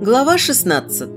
Глава 16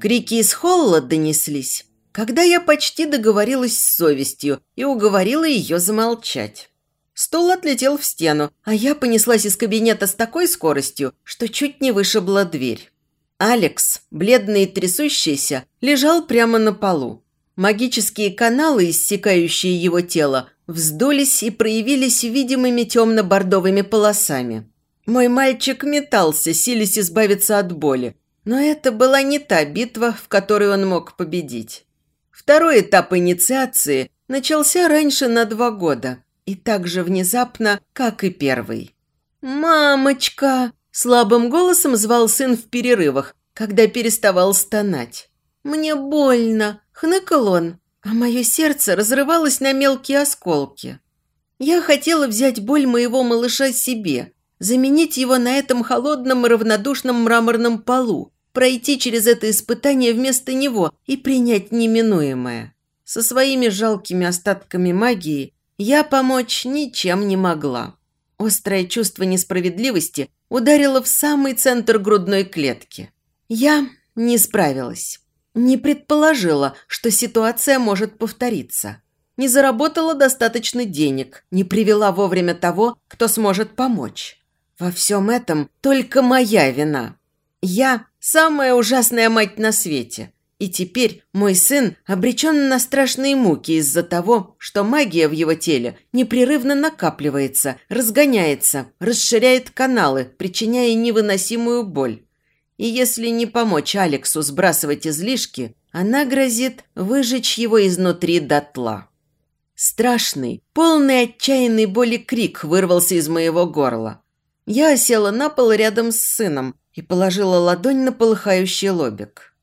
Крики из холла донеслись, когда я почти договорилась с совестью и уговорила ее замолчать. Стул отлетел в стену, а я понеслась из кабинета с такой скоростью, что чуть не вышибла дверь. Алекс, бледный и трясущийся, лежал прямо на полу. Магические каналы, иссекающие его тело, вздулись и проявились видимыми темно-бордовыми полосами. Мой мальчик метался, силясь избавиться от боли. Но это была не та битва, в которой он мог победить. Второй этап инициации начался раньше на два года. И так же внезапно, как и первый. «Мамочка!» – слабым голосом звал сын в перерывах, когда переставал стонать. «Мне больно!» – хныкал он, а мое сердце разрывалось на мелкие осколки. Я хотела взять боль моего малыша себе – заменить его на этом холодном и равнодушном мраморном полу, пройти через это испытание вместо него и принять неминуемое. Со своими жалкими остатками магии я помочь ничем не могла. Острое чувство несправедливости ударило в самый центр грудной клетки. Я не справилась. Не предположила, что ситуация может повториться. Не заработала достаточно денег, не привела вовремя того, кто сможет помочь. Во всем этом только моя вина. Я самая ужасная мать на свете. И теперь мой сын обречен на страшные муки из-за того, что магия в его теле непрерывно накапливается, разгоняется, расширяет каналы, причиняя невыносимую боль. И если не помочь Алексу сбрасывать излишки, она грозит выжечь его изнутри дотла. Страшный, полный отчаянной боли крик вырвался из моего горла. Я села на пол рядом с сыном и положила ладонь на полыхающий лобик.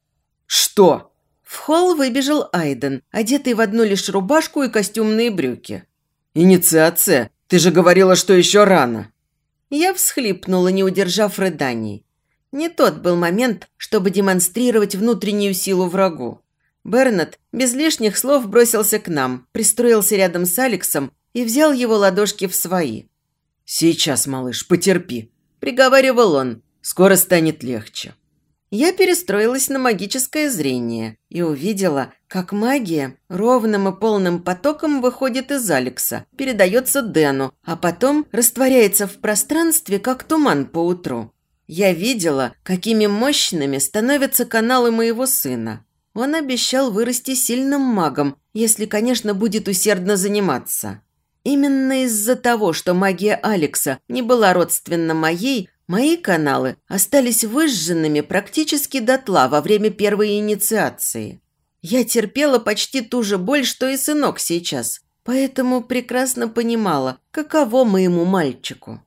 «Что?» В холл выбежал Айден, одетый в одну лишь рубашку и костюмные брюки. «Инициация? Ты же говорила, что еще рано!» Я всхлипнула, не удержав рыданий. Не тот был момент, чтобы демонстрировать внутреннюю силу врагу. Бернет без лишних слов бросился к нам, пристроился рядом с Алексом и взял его ладошки в свои. «Сейчас, малыш, потерпи», – приговаривал он. «Скоро станет легче». Я перестроилась на магическое зрение и увидела, как магия ровным и полным потоком выходит из Алекса, передается Дэну, а потом растворяется в пространстве, как туман по утру. Я видела, какими мощными становятся каналы моего сына. Он обещал вырасти сильным магом, если, конечно, будет усердно заниматься. Именно из-за того, что магия Алекса не была родственна моей, мои каналы остались выжженными практически дотла во время первой инициации. Я терпела почти ту же боль, что и сынок сейчас, поэтому прекрасно понимала, каково моему мальчику.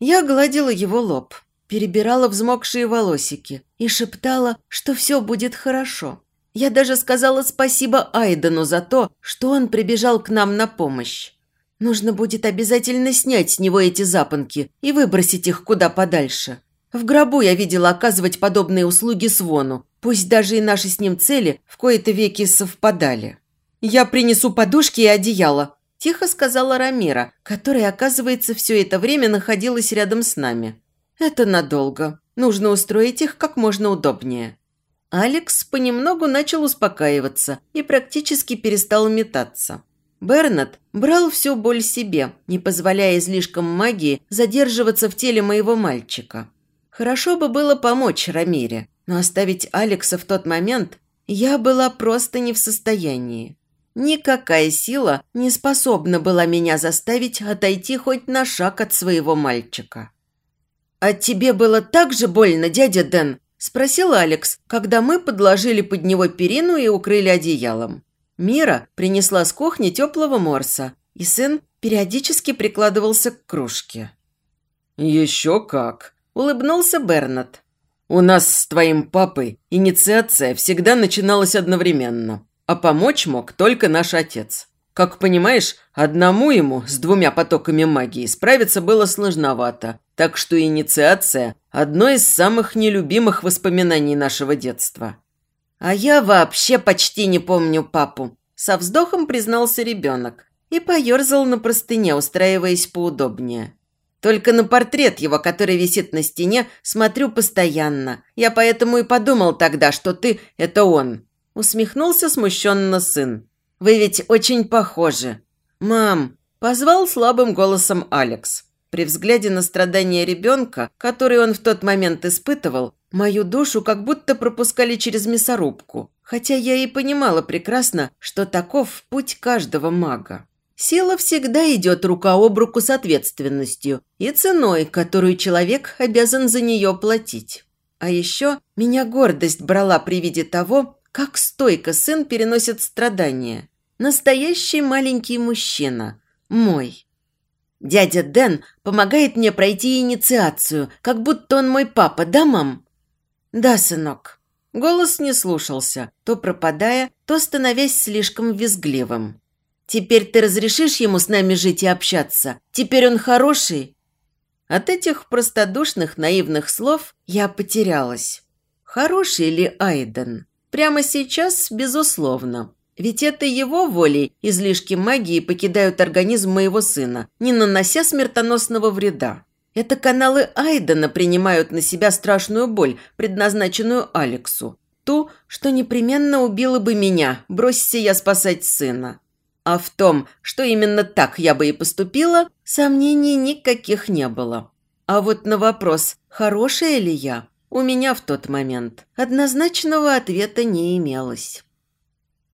Я гладила его лоб, перебирала взмокшие волосики и шептала, что все будет хорошо. Я даже сказала спасибо Айдену за то, что он прибежал к нам на помощь. Нужно будет обязательно снять с него эти запонки и выбросить их куда подальше. В гробу я видела оказывать подобные услуги Свону, пусть даже и наши с ним цели в кои-то веки совпадали. «Я принесу подушки и одеяло», – тихо сказала Рамира, которая, оказывается, все это время находилась рядом с нами. «Это надолго. Нужно устроить их как можно удобнее». Алекс понемногу начал успокаиваться и практически перестал метаться. Бернат брал всю боль себе, не позволяя излишкам магии задерживаться в теле моего мальчика. Хорошо бы было помочь Рамире, но оставить Алекса в тот момент я была просто не в состоянии. Никакая сила не способна была меня заставить отойти хоть на шаг от своего мальчика. «А тебе было так же больно, дядя Дэн?» – спросил Алекс, когда мы подложили под него перину и укрыли одеялом. Мира принесла с кухни теплого морса, и сын периодически прикладывался к кружке. «Еще как!» – улыбнулся Бернат. «У нас с твоим папой инициация всегда начиналась одновременно, а помочь мог только наш отец. Как понимаешь, одному ему с двумя потоками магии справиться было сложновато, так что инициация – одно из самых нелюбимых воспоминаний нашего детства». «А я вообще почти не помню папу», – Со вздохом признался ребенок и поерзал на простыне, устраиваясь поудобнее. Только на портрет его, который висит на стене, смотрю постоянно. Я поэтому и подумал тогда, что ты – это он. Усмехнулся смущенно сын. Вы ведь очень похожи. Мам, позвал слабым голосом Алекс. При взгляде на страдания ребенка, который он в тот момент испытывал, мою душу как будто пропускали через мясорубку. Хотя я и понимала прекрасно, что таков путь каждого мага. Сила всегда идет рука об руку с ответственностью и ценой, которую человек обязан за нее платить. А еще меня гордость брала при виде того, как стойко сын переносит страдания. Настоящий маленький мужчина. Мой. Дядя Дэн помогает мне пройти инициацию, как будто он мой папа, да, мам? Да, сынок. Голос не слушался, то пропадая, то становясь слишком визгливым. Теперь ты разрешишь ему с нами жить и общаться? Теперь он хороший?» От этих простодушных, наивных слов я потерялась. Хороший ли Айден? Прямо сейчас, безусловно. Ведь это его волей излишки магии покидают организм моего сына, не нанося смертоносного вреда. Это каналы Айдена принимают на себя страшную боль, предназначенную Алексу. Ту, что непременно убила бы меня, бросься я спасать сына. А в том, что именно так я бы и поступила, сомнений никаких не было. А вот на вопрос, хорошая ли я, у меня в тот момент однозначного ответа не имелось.